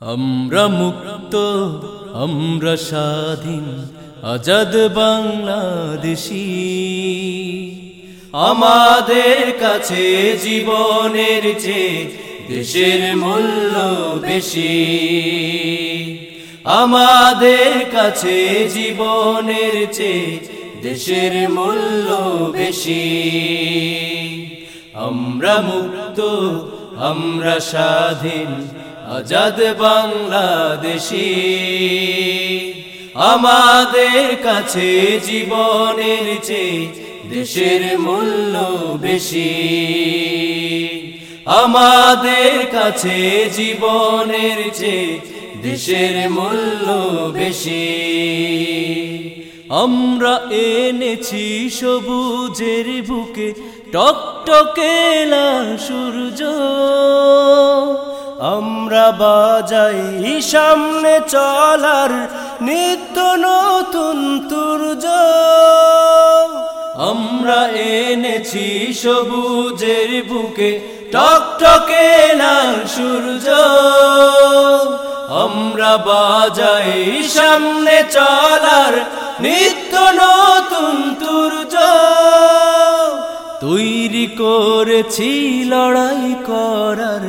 আমরা মুক্ত, আমরা স্বাধীন, আজাদ বাংলাদেশি। আমাদের কাছে জীবনের চেয়ে দেশের মূল্য বেশি। আমাদের কাছে জীবনের চেয়ে দেশের মূল্য বেশি। আমরা মুক্ত, আমরা স্বাধীন আজাদ বাংলাদেশি। আমাদের কাছে জীবনের চেয়ে দেশের মূল্য বেশি। আমাদের কাছে জীবনের চেয়ে দেশের মূল্য বেশি। আমরা এনেছি সবুজের বুকে টকটকে লাল সূর্য। আমরা বাজাই সামনে চলার নিত্য নতুন তুর্য। আমরা এনেছি সবুজের বুকে টকটকে লাল সূর্য। আমরা বাজাই সামনে চলার নিত্য নতুন তুর্য। তৈরি করেছি লড়াই করার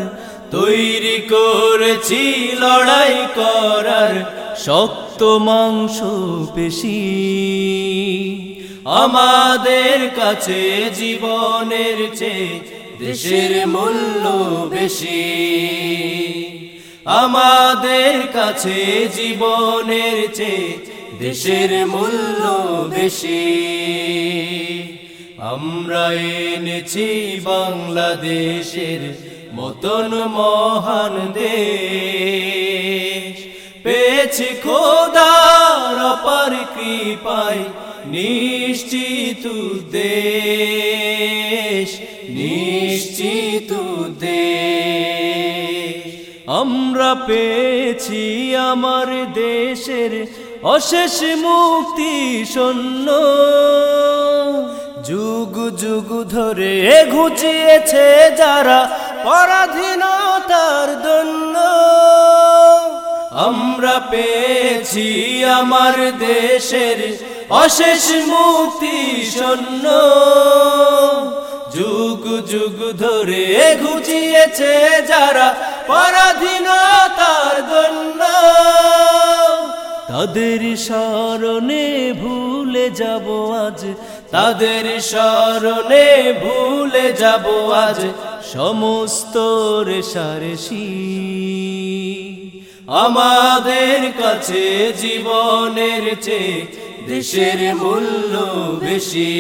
তৈরি করেছি লড়াই করার শক্ত মাংস পেশি। আমাদের কাছে জীবনের চেয়ে দেশের মূল্য বেশি। আমাদের কাছে জীবনের চেয়ে দেশের মূল্য বেশি। আমরা এনেছি বাংলাদেশের মতন মহান দেশ। পেয়েছি খোদার অপার কৃপায় নিশ্চিত দেশ নিশ্চিত দেশ। আমরা পেয়েছি আমার দেশের অশেষ মুক্তি শূন্য যুগ যুগ ধরে ঘুচিয়েছে যারা পরাধীনতার দন্য আমরা পেয়েছি আমার দেশের অশেষ মুক্তি শূন্য যুগ যুগ ধরে ঘুচিয়েছে যারা পরাধীনতার দন্য তাদের স্মরণে ভুলে যাব আজ, তাদের স্মরণে ভুলে যাব আজ। সমস্ত রেশারেশি আমাদের কাছে জীবনের চেয়ে দেশের মূল্য বেশি।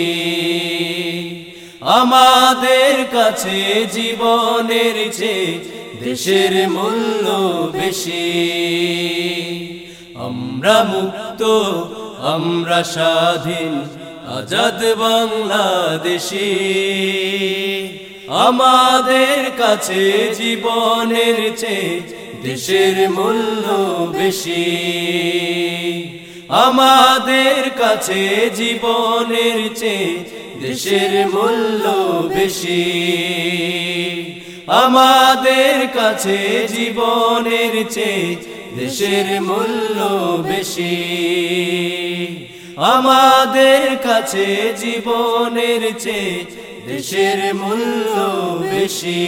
আমাদের কাছে জীবনের চেয়ে দেশের মূল্য বেশি। আমরা মুক্ত, আমরা স্বাধীন, আজাদ বাংলাদেশি। আমাদের কাছে জীবনের চেয়ে দেশের মূল্য বেশি। আমাদের কাছে জীবনের চেয়ে দেশের মূল্য বেশি। আমাদের কাছে জীবনের চেয়ে দেশের মূল্য বেশি। আমাদের কাছে জীবনের চেয়ে দেশের মূল্য বেশি।